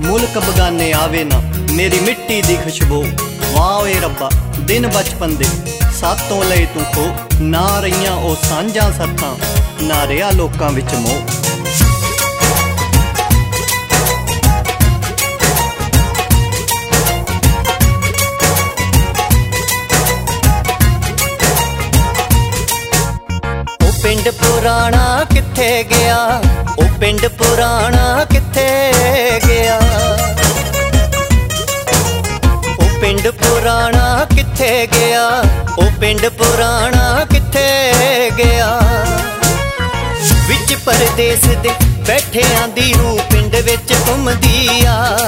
ਮੁਲਕ ਬਗਾਨੇ ਆਵੇ ਨਾ, ਮੇਰੀ ਮਿੱਟੀ ਦੀ ਖੁਸ਼ਬੂ। ਵਾਹ ਓਏ ਰੱਬਾ, ਦਿਨ ਬਚਪਨ ਦੇ, ਸਾਤੋਂ ਲਈ ਤੂੰ ਖੋ। ਨਾ ਰਹੀਆਂ ਉਹ ਸਾਂਝਾਂ ਸੱਥਾਂ, ਨਾ ਰਿਆ ਲੋਕਾਂ ਵਿੱਚ ਮੋਹ। ਉਹ ਪਿੰਡ ਪੁਰਾਣਾ ਕਿੱਥੇ ਗਿਆ? ਉਹ ਪਿੰਡ ਪੁਰਾਣਾ ਪੁਰਾਣਾ ਕਿੱਥੇ ਗਿਆ? ਉਹ ਪਿੰਡ ਪੁਰਾਣਾ ਕਿੱਥੇ ਗਿਆ? ਵਿੱਚ ਪਰਦੇਸ ਦੇ ਬੈਠਿਆਂ ਦੀ ਰੂਹ ਪਿੰਡ ਵਿੱਚ ਘੁੰਮਦੀ ਆ।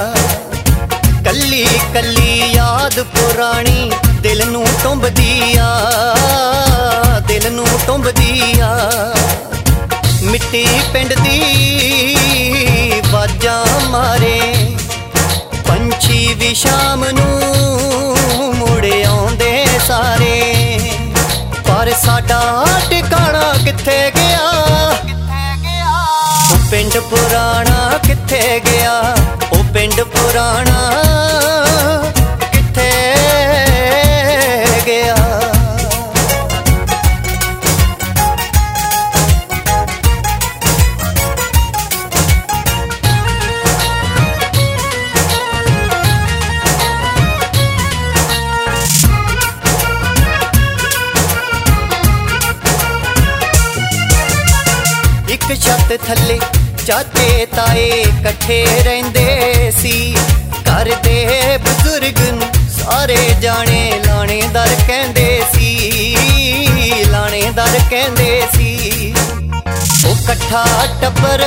ਕੱਲੀ ਕੱਲੀ ਯਾਦ ਪੁਰਾਣੀ ਦਿਲ ਨੂੰ ਟੁੰਬਦੀ ਆ। ਦਿਲ ਨੂੰ ਟੁੰਬਦੀ ਆ। ਮਿੱਟੀ ਪਿੰਡ ਦੀ ਵਾਜਾਂ ਮਾਰੇ। ਪੰਛੀ ਵੀ ਸ਼ਾਮ ਨੂੰ ਪਿੰਡ ਪੁਰਾਣਾ ਕਿੱਥੇ ਗਿਆ ਉਹ ਪਿੰਡ ਪੁਰਾਣਾ ਕਿੱਥੇ ਗਿਆ ਇੱਕ ਛੱਤ ਥੱਲੇ ਚਾਚੇ ਤਾਏ ਇਕੱਠੇ ਰਹਿੰਦੇ ਸੀ। ਘਰ ਦੇ ਬਜ਼ੁਰਗ ਨੂੰ ਸਾਰੇ ਜਾਣੇ ਲਾਣੇਦਾਰ ਕਹਿੰਦੇ ਸੀ। ਲਾਣੇਦਾਰ ਕਹਿੰਦੇ ਸੀ, ਉਹ ਇਕੱਠਾ ਟੱਬਰ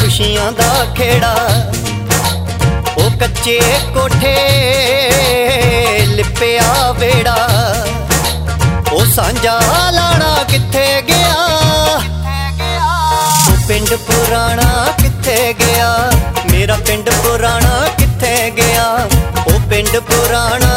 ਖੁਸ਼ੀਆਂ ਦਾ ਖੇੜਾ। ਉਹ ਕੱਚੇ ਕੋਠੇ ਲਿਪਿਆ ਵੇੜਾ। ਉਹ ਸਾਂਝਾ ਪਿੰਡ ਪੁਰਾਣਾ ਕਿੱਥੇ ਗਿਆ? ਮੇਰਾ ਪਿੰਡ ਪੁਰਾਣਾ ਕਿੱਥੇ ਗਿਆ? ਉਹ ਪਿੰਡ ਪੁਰਾਣਾ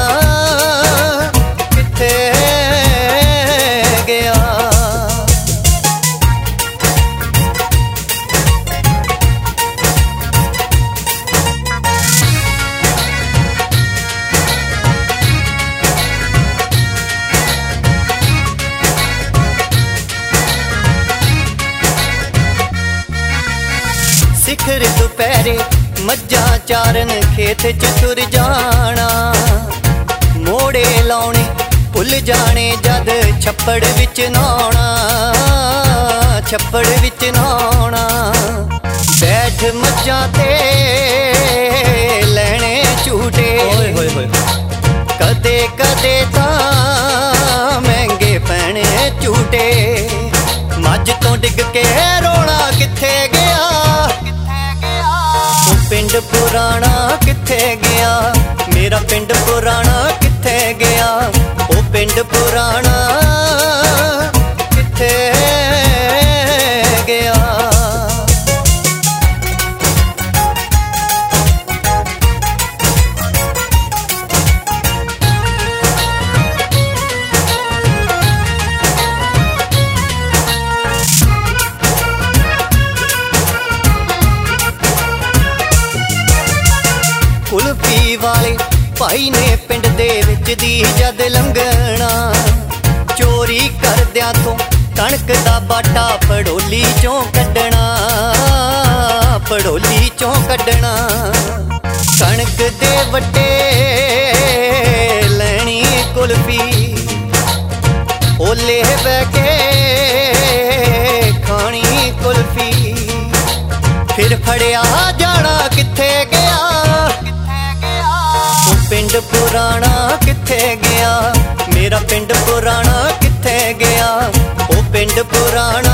ਸਿਖਰ ਦੁਪਹਿਰੇ ਮੱਝਾਂ ਚਾਰਨ ਖੇਤ ਚ ਤੁਰ ਜਾਣਾ। ਮੋੜੇ ਲਾਉਣੇ ਭੁੱਲ ਜਾਣੇ ਜਦ ਛੱਪੜ ਵਿੱਚ ਨਹਾਉਣਾ। ਛੱਪੜ ਵਿੱਚ ਨਹਾਉਣਾ। ਬੈਠ ਮੱਝਾਂ ਤੇ ਲੈਣੇ ਝੂਟੇ। ਓਏ ਹੋਏ ਹੋਏ। ਕਦੇ ਕਦੇ ਤਾਂ ਮਹਿੰਗੇ ਪੈਣੇ ਝੂਟੇ। ਮੱਝ ਤੋਂ ਡਿੱਗ ਕੇ ਪੁਰਾਣਾ ਕਿੱਥੇ ਗਿਆ? ਮੇਰਾ ਪਿੰਡ ਪੁਰਾਣਾ ਕਿੱਥੇ ਗਿਆ? ਉਹ ਪਿੰਡ ਪੁਰਾਣਾ ਭਾਈ ਨੇ ਪਿੰਡ ਦੇ ਵਿੱਚ ਦੀ ਜਦ ਲੰਘਣਾ। ਚੋਰੀ ਕਰਦਿਆਂ ਤੋਂ ਕਣਕ ਦਾ ਬਾਟਾ ਪੜੋਲੀ ਚੋਂ ਕੱਢਣਾ। ਪੜੋਲੀ ਚੋਂ ਕੱਢਣਾ। ਕਣਕ ਦੇ ਵੱਡੇ ਲੈਣੀ ਕੁਲਫੀ। ਓਲੇ ਬਹਿ ਕੇ ਖਾਣੀ ਕੁਲਫੀ। ਫਿਰ ਫੜਿਆ ਜਾਣਾ ਕਿੱਥੇ ਪਿੰਡ ਪੁਰਾਣਾ ਕਿੱਥੇ ਗਿਆ? ਮੇਰਾ ਪਿੰਡ ਪੁਰਾਣਾ ਕਿੱਥੇ ਗਿਆ? ਉਹ ਪਿੰਡ ਪੁਰਾਣਾ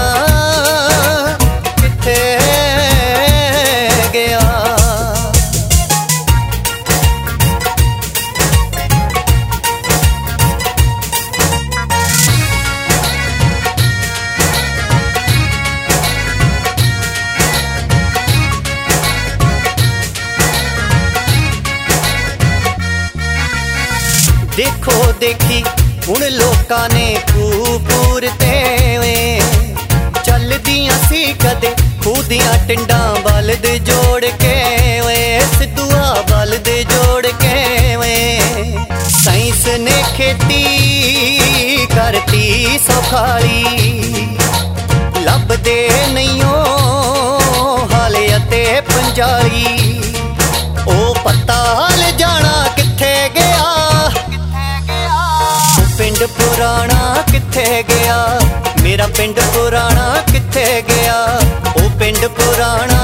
ਦੇਖੋ ਦੇਖੀ, ਹੁਣ ਲੋਕਾਂ ਨੇ ਕੂਪੂਰ ਤੇ ਵੇ ਚੱਲਦੀਆਂ ਸੀ ਕਦੇ ਖੂਹ ਦੀਆਂ ਟਿੰਡਾਂ ਬਲ ਦੇ ਜੋੜ ਕੇ ਵੇ ਸਿੱਧੂਆ ਬਲ ਦੇ ਜੋੜ ਕੇ ਓਏ ਸਾਇੰਸ ਨੇ ਖੇਤੀ ਕਰਤੀ ਸੌਖਾਲੀ। ਲੱਭਦੇ ਨਹੀਂ ਨਹੀਂਓ ਹਾਲੇ ਅਤੇ ਪੰਜਾਲੀ। ਪੁਰਾਣਾ ਕਿੱਥੇ ਗਿਆ? ਮੇਰਾ ਪਿੰਡ ਪੁਰਾਣਾ ਕਿੱਥੇ ਗਿਆ? ਉਹ ਪਿੰਡ ਪੁਰਾਣਾ